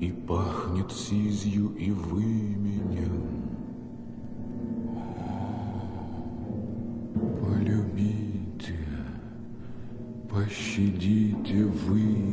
и пахнет сизью и выменем. Полюбите, пощадите вы.